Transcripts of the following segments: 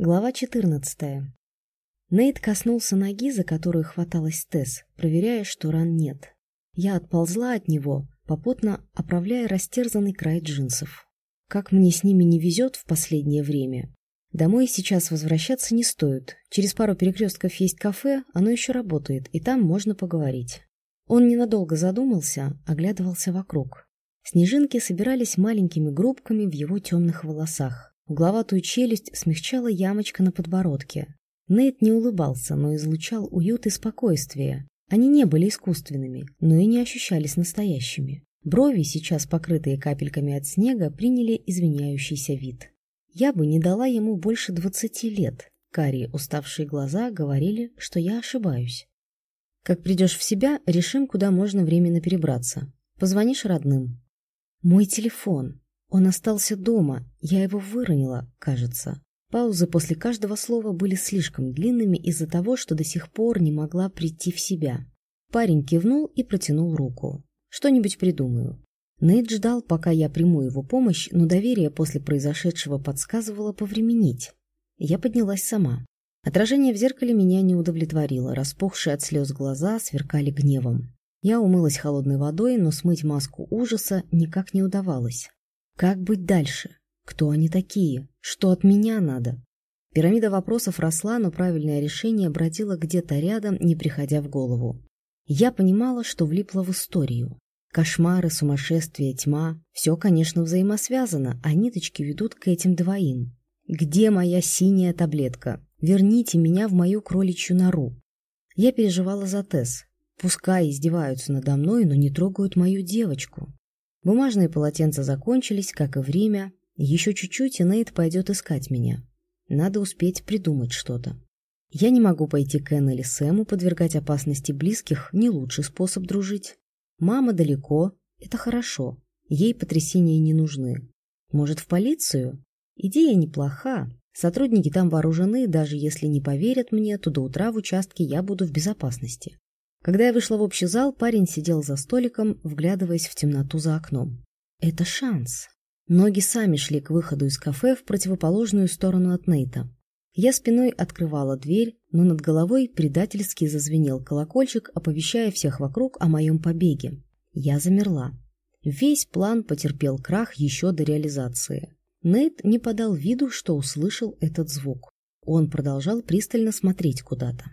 Глава 14. Нейт коснулся ноги, за которую хваталась Тесс, проверяя, что ран нет. Я отползла от него, попутно оправляя растерзанный край джинсов. Как мне с ними не везет в последнее время. Домой сейчас возвращаться не стоит. Через пару перекрестков есть кафе, оно еще работает, и там можно поговорить. Он ненадолго задумался, оглядывался вокруг. Снежинки собирались маленькими группками в его темных волосах. Угловатую челюсть смягчала ямочка на подбородке. Нейт не улыбался, но излучал уют и спокойствие. Они не были искусственными, но и не ощущались настоящими. Брови, сейчас покрытые капельками от снега, приняли извиняющийся вид. Я бы не дала ему больше двадцати лет. Карие уставшие глаза говорили, что я ошибаюсь. Как придешь в себя, решим, куда можно временно перебраться. Позвонишь родным. Мой телефон. Он остался дома. Я его выронила, кажется. Паузы после каждого слова были слишком длинными из-за того, что до сих пор не могла прийти в себя. Парень кивнул и протянул руку. «Что-нибудь придумаю». Нейт ждал, пока я приму его помощь, но доверие после произошедшего подсказывало повременить. Я поднялась сама. Отражение в зеркале меня не удовлетворило, распухшие от слез глаза сверкали гневом. Я умылась холодной водой, но смыть маску ужаса никак не удавалось. Как быть дальше? Кто они такие? Что от меня надо? Пирамида вопросов росла, но правильное решение бродило где-то рядом, не приходя в голову. Я понимала, что влипла в историю. Кошмары, сумасшествие, тьма — все, конечно, взаимосвязано, а ниточки ведут к этим двоим. Где моя синяя таблетка? Верните меня в мою кроличью нору. Я переживала за Тесс. Пускай издеваются надо мной, но не трогают мою девочку. Бумажные полотенца закончились, как и время, еще чуть-чуть, и Нейт пойдет искать меня. Надо успеть придумать что-то. Я не могу пойти к Энн или Сэму, подвергать опасности близких – не лучший способ дружить. Мама далеко – это хорошо, ей потрясения не нужны. Может, в полицию? Идея неплоха. Сотрудники там вооружены, даже если не поверят мне, то до утра в участке я буду в безопасности. Когда я вышла в общий зал, парень сидел за столиком, вглядываясь в темноту за окном. Это шанс. Ноги сами шли к выходу из кафе в противоположную сторону от Нейта. Я спиной открывала дверь, но над головой предательски зазвенел колокольчик, оповещая всех вокруг о моем побеге. Я замерла. Весь план потерпел крах еще до реализации. Нейт не подал виду, что услышал этот звук. Он продолжал пристально смотреть куда-то.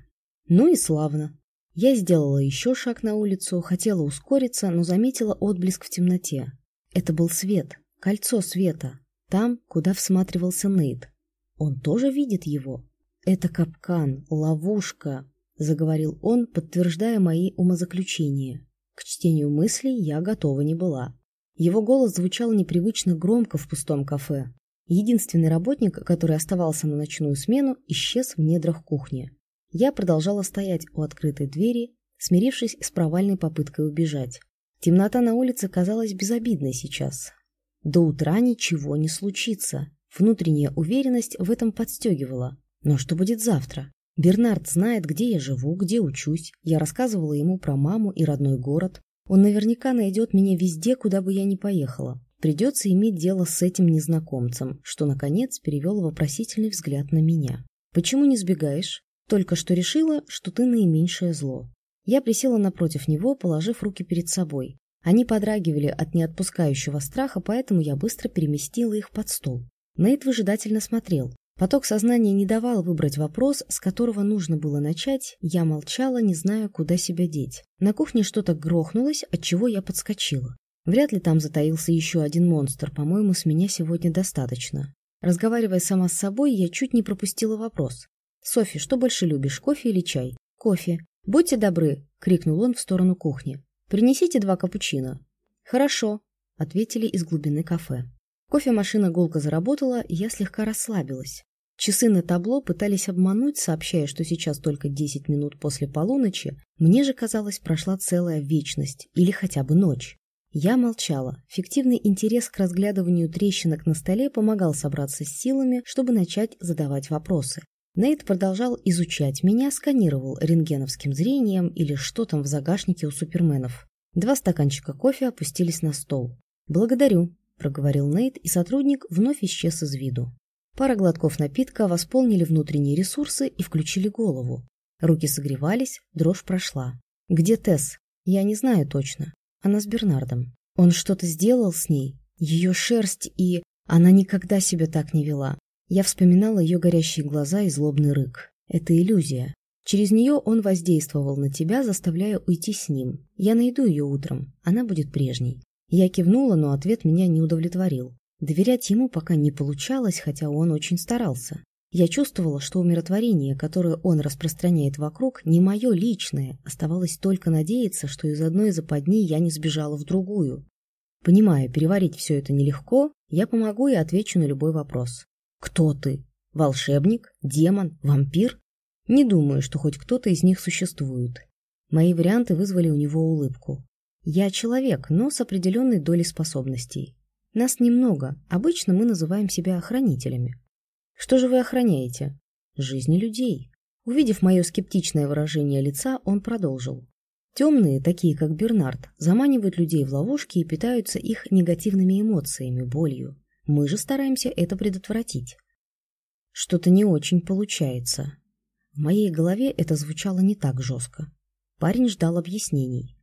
Ну и славно. Я сделала еще шаг на улицу, хотела ускориться, но заметила отблеск в темноте. Это был свет, Кольцо света. Там, куда всматривался Нейт. Он тоже видит его? Это капкан, ловушка, заговорил он, подтверждая мои умозаключения. К чтению мыслей я готова не была. Его голос звучал непривычно громко в пустом кафе. Единственный работник, который оставался на ночную смену, исчез в недрах кухни. Я продолжала стоять у открытой двери, смирившись с провальной попыткой убежать. Темнота на улице казалась безобидной сейчас, до утра ничего не случится. Внутренняя уверенность в этом подстегивала. Но что будет завтра? Бернард знает, где я живу, где учусь. Я рассказывала ему про маму и родной город. Он наверняка найдет меня везде, куда бы я ни поехала. Придется иметь дело с этим незнакомцем, что, наконец, перевел вопросительный взгляд на меня. «Почему не сбегаешь? Только что решила, что ты наименьшее зло». Я присела напротив него, положив руки перед собой. Они подрагивали от неотпускающего страха, поэтому я быстро переместила их под стол. Нейт выжидательно смотрел. Поток сознания не давал выбрать вопрос, с которого нужно было начать. Я молчала, не зная, куда себя деть. На кухне что-то грохнулось, от чего я подскочила. Вряд ли там затаился еще один монстр, по-моему, с меня сегодня достаточно. Разговаривая сама с собой, я чуть не пропустила вопрос. «Софи, что больше любишь, кофе или чай?» «Кофе». «Будьте добры!» — крикнул он в сторону кухни. «Принесите два капучино». «Хорошо», — ответили из глубины кафе. Кофемашина гулко заработала, и я слегка расслабилась. Часы на табло пытались обмануть, сообщая, что сейчас только 10 минут после полуночи. Мне же казалось, прошла целая вечность или хотя бы ночь. Я молчала. Фиктивный интерес к разглядыванию трещинок на столе помогал собраться с силами, чтобы начать задавать вопросы. Нейт продолжал изучать меня, сканировал рентгеновским зрением или что там в загашнике у суперменов. Два стаканчика кофе опустились на стол. «Благодарю», — проговорил Нейт, и сотрудник вновь исчез из виду. Пара глотков напитка восполнили внутренние ресурсы и включили голову. Руки согревались, дрожь прошла. «Где Тесс?» «Я не знаю точно. Она с Бернардом. Он что-то сделал с ней. Ее шерсть и... Она никогда себя так не вела. Я вспоминала ее горящие глаза и злобный рык. Это иллюзия. Через нее он воздействовал на тебя, заставляя уйти с ним. Я найду ее утром. Она будет прежней. Я кивнула, но ответ меня не удовлетворил. Доверять ему пока не получалось, хотя он очень старался. Я чувствовала, что умиротворение, которое он распространяет вокруг, не мое личное. Оставалось только надеяться, что из одной западни я не сбежала в другую. Понимая, переварить все это нелегко, я помогу и отвечу на любой вопрос. Кто ты? Волшебник? Демон? Вампир? Не думаю, что хоть кто-то из них существует. Мои варианты вызвали у него улыбку. Я человек, но с определенной долей способностей. Нас немного, обычно мы называем себя охранителями. Что же вы охраняете? Жизни людей. Увидев мое скептичное выражение лица, он продолжил. Темные, такие как Бернард, заманивают людей в ловушки и питаются их негативными эмоциями, болью. Мы же стараемся это предотвратить. Что-то не очень получается. В моей голове это звучало не так жестко. Парень ждал объяснений.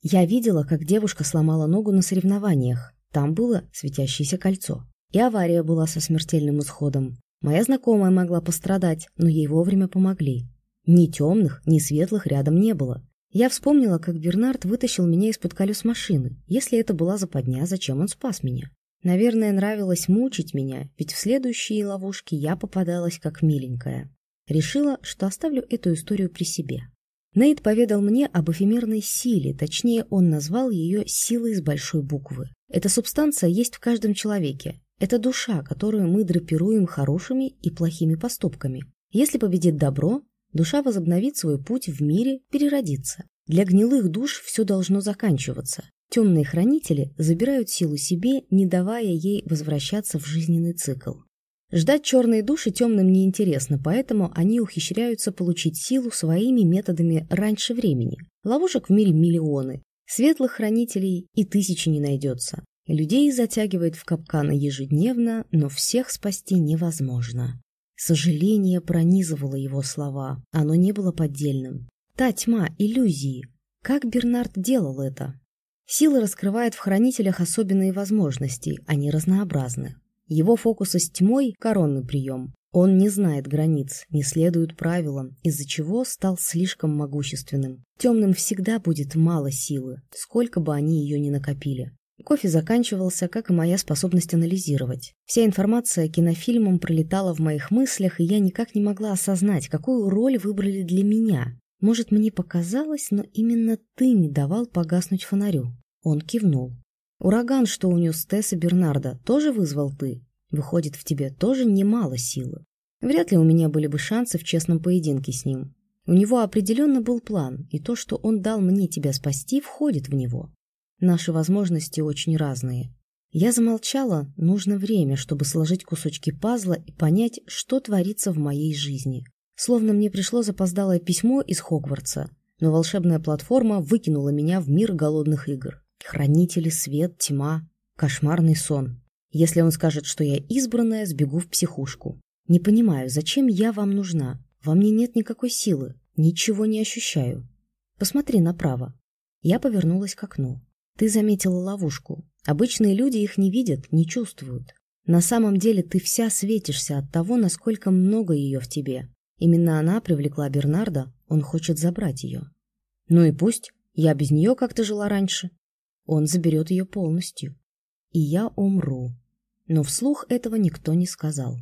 Я видела, как девушка сломала ногу на соревнованиях. Там было светящееся кольцо. И авария была со смертельным исходом. Моя знакомая могла пострадать, но ей вовремя помогли. Ни темных, ни светлых рядом не было. Я вспомнила, как Бернард вытащил меня из-под колес машины. Если это была западня, зачем он спас меня? Наверное, нравилось мучить меня, ведь в следующие ловушки я попадалась как миленькая. Решила, что оставлю эту историю при себе. Нейт поведал мне об эфемерной силе, точнее, он назвал ее силой с большой буквы. Эта субстанция есть в каждом человеке. Это душа, которую мы драпируем хорошими и плохими поступками. Если победит добро, душа возобновит свой путь в мире, переродится. Для гнилых душ все должно заканчиваться. Темные хранители забирают силу себе, не давая ей возвращаться в жизненный цикл. Ждать черные души темным неинтересно, поэтому они ухищряются получить силу своими методами раньше времени. Ловушек в мире миллионы, светлых хранителей и тысячи не найдется. Людей затягивает в капканы ежедневно, но всех спасти невозможно. Сожаление пронизывало его слова, оно не было поддельным. Та тьма, иллюзии. Как Бернард делал это? Сила раскрывает в хранителях особенные возможности, они разнообразны. Его фокусы с тьмой – коронный прием. Он не знает границ, не следует правилам, из-за чего стал слишком могущественным. Темным всегда будет мало силы, сколько бы они ее ни накопили. Кофе заканчивался, как и моя способность анализировать. Вся информация кинофильмом пролетала в моих мыслях, и я никак не могла осознать, какую роль выбрали для меня. Может, мне показалось, но именно ты не давал погаснуть фонарю. Он кивнул. Ураган, что унес Тесса Бернарда, тоже вызвал ты? Выходит, в тебе тоже немало силы. Вряд ли у меня были бы шансы в честном поединке с ним. У него определенно был план, и то, что он дал мне тебя спасти, входит в него. Наши возможности очень разные. Я замолчала, нужно время, чтобы сложить кусочки пазла и понять, что творится в моей жизни. Словно мне пришло запоздалое письмо из Хогвартса, но волшебная платформа выкинула меня в мир голодных игр. Хранители, свет, тьма, кошмарный сон. Если он скажет, что я избранная, сбегу в психушку. Не понимаю, зачем я вам нужна? Во мне нет никакой силы, ничего не ощущаю. Посмотри направо. Я повернулась к окну. Ты заметила ловушку. Обычные люди их не видят, не чувствуют. На самом деле ты вся светишься от того, насколько много ее в тебе. Именно она привлекла Бернарда, он хочет забрать ее. Ну и пусть, я без нее как-то жила раньше. Он заберет ее полностью. И я умру. Но вслух этого никто не сказал.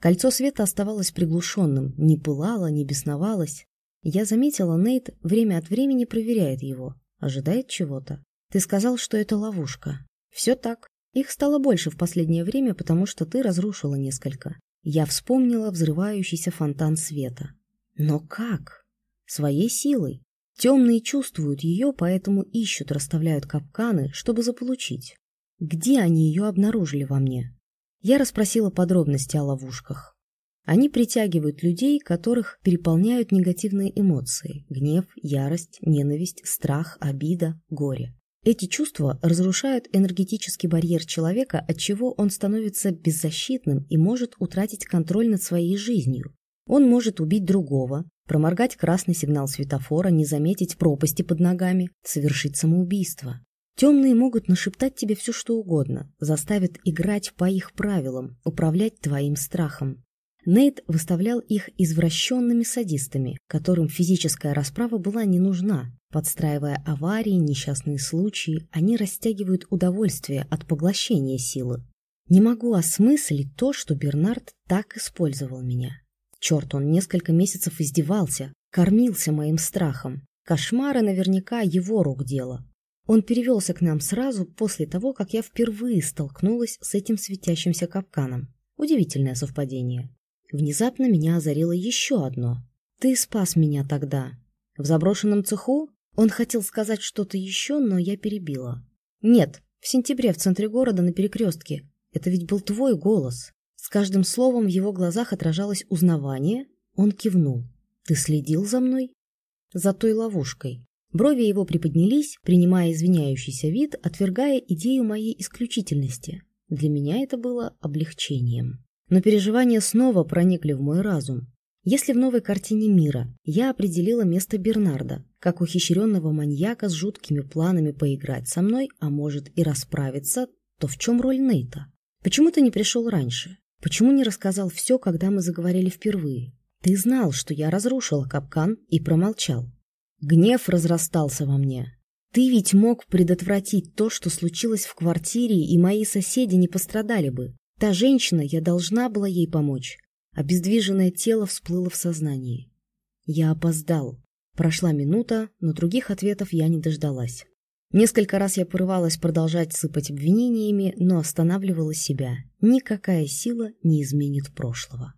Кольцо света оставалось приглушенным, не пылало, не бесновалось. Я заметила, Нейт время от времени проверяет его, ожидает чего-то. Ты сказал, что это ловушка. Все так. Их стало больше в последнее время, потому что ты разрушила несколько. Я вспомнила взрывающийся фонтан света. Но как? Своей силой. Темные чувствуют ее, поэтому ищут, расставляют капканы, чтобы заполучить. Где они ее обнаружили во мне? Я расспросила подробности о ловушках. Они притягивают людей, которых переполняют негативные эмоции – гнев, ярость, ненависть, страх, обида, горе. Эти чувства разрушают энергетический барьер человека, от чего он становится беззащитным и может утратить контроль над своей жизнью. Он может убить другого, проморгать красный сигнал светофора, не заметить пропасти под ногами, совершить самоубийство. Темные могут нашептать тебе все, что угодно, заставят играть по их правилам, управлять твоим страхом. Нейт выставлял их извращенными садистами, которым физическая расправа была не нужна. Подстраивая аварии, несчастные случаи, они растягивают удовольствие от поглощения силы. Не могу осмыслить то, что Бернард так использовал меня. Черт, он несколько месяцев издевался, кормился моим страхом. Кошмары наверняка его рук дело. Он перевелся к нам сразу после того, как я впервые столкнулась с этим светящимся капканом. Удивительное совпадение. Внезапно меня озарило еще одно. «Ты спас меня тогда. В заброшенном цеху?» Он хотел сказать что-то еще, но я перебила. «Нет, в сентябре в центре города на перекрестке. Это ведь был твой голос». С каждым словом в его глазах отражалось узнавание. Он кивнул. «Ты следил за мной?» «За той ловушкой». Брови его приподнялись, принимая извиняющийся вид, отвергая идею моей исключительности. Для меня это было облегчением. Но переживания снова проникли в мой разум. Если в новой картине мира я определила место Бернарда, как ухищренного маньяка с жуткими планами поиграть со мной, а может и расправиться, то в чем роль Нейта? Почему ты не пришел раньше? Почему не рассказал все, когда мы заговорили впервые? Ты знал, что я разрушила капкан и промолчал. Гнев разрастался во мне. Ты ведь мог предотвратить то, что случилось в квартире, и мои соседи не пострадали бы. Та женщина, я должна была ей помочь. Обездвиженное тело всплыло в сознании. Я опоздал. Прошла минута, но других ответов я не дождалась. Несколько раз я порывалась продолжать сыпать обвинениями, но останавливала себя. Никакая сила не изменит прошлого.